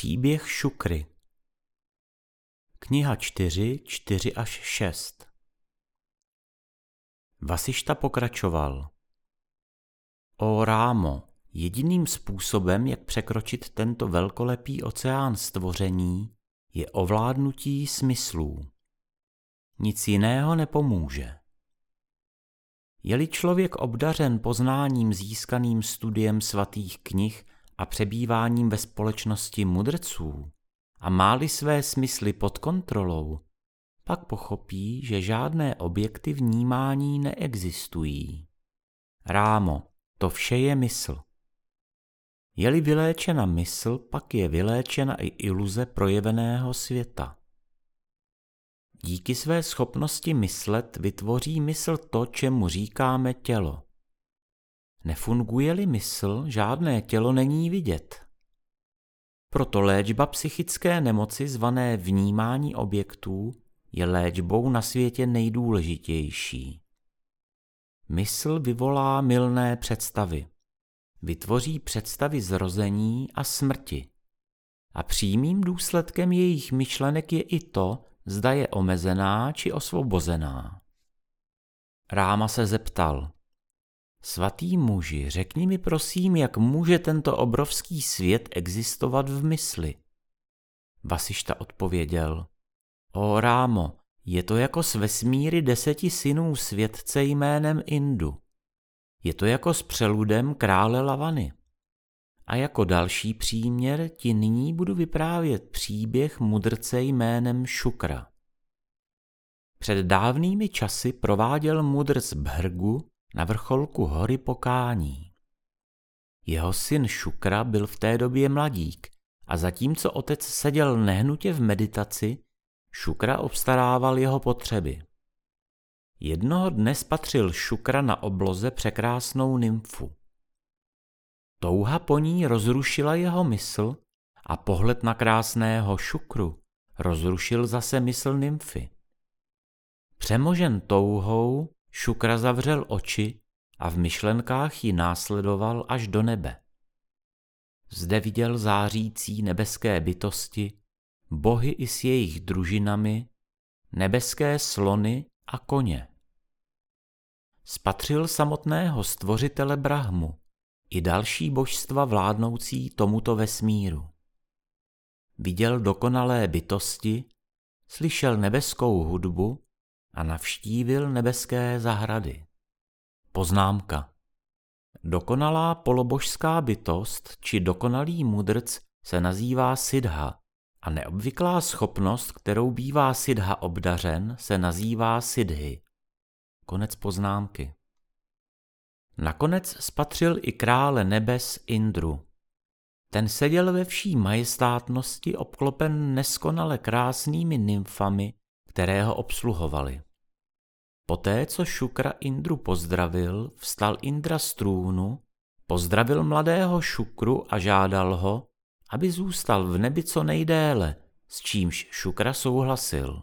Příběh Šukry Kniha 4, 4 až 6 Vasišta pokračoval. O Rámo, jediným způsobem, jak překročit tento velkolepý oceán stvoření, je ovládnutí smyslů. Nic jiného nepomůže. Je-li člověk obdařen poznáním získaným studiem svatých knih a přebýváním ve společnosti mudrců a máli své smysly pod kontrolou, pak pochopí, že žádné objekty vnímání neexistují. Rámo, to vše je mysl. Je-li vyléčena mysl, pak je vyléčena i iluze projeveného světa. Díky své schopnosti myslet vytvoří mysl to, čemu říkáme tělo. Nefunguje-li mysl, žádné tělo není vidět. Proto léčba psychické nemoci zvané vnímání objektů je léčbou na světě nejdůležitější. Mysl vyvolá milné představy. Vytvoří představy zrození a smrti. A přímým důsledkem jejich myšlenek je i to, zda je omezená či osvobozená. Ráma se zeptal, Svatý muži, řekni mi prosím, jak může tento obrovský svět existovat v mysli? Vasišta odpověděl, O Rámo, je to jako s vesmíry deseti synů světce jménem Indu. Je to jako s přeludem krále Lavany. A jako další příměr ti nyní budu vyprávět příběh mudrce jménem Šukra. Před dávnými časy prováděl mudrc Bhrgu na vrcholku hory pokání. Jeho syn Šukra byl v té době mladík a zatímco otec seděl nehnutě v meditaci, Šukra obstarával jeho potřeby. Jednoho dne spatřil Šukra na obloze překrásnou nymfu. Touha po ní rozrušila jeho mysl a pohled na krásného šukru rozrušil zase mysl nymfy. Přemožen touhou Šukra zavřel oči a v myšlenkách ji následoval až do nebe. Zde viděl zářící nebeské bytosti, bohy i s jejich družinami, nebeské slony a koně. Spatřil samotného stvořitele Brahmu i další božstva vládnoucí tomuto vesmíru. Viděl dokonalé bytosti, slyšel nebeskou hudbu a navštívil nebeské zahrady. Poznámka. Dokonalá polobožská bytost či dokonalý mudrc se nazývá Sidha a neobvyklá schopnost, kterou bývá Sidha obdařen, se nazývá Sidhy. Konec poznámky. Nakonec spatřil i krále nebes Indru. Ten seděl ve vší majestátnosti obklopen neskonale krásnými nymfami které ho obsluhovali. Poté, co Šukra Indru pozdravil, vstal Indra z trůnu, pozdravil mladého Šukru a žádal ho, aby zůstal v nebi co nejdéle, s čímž Šukra souhlasil.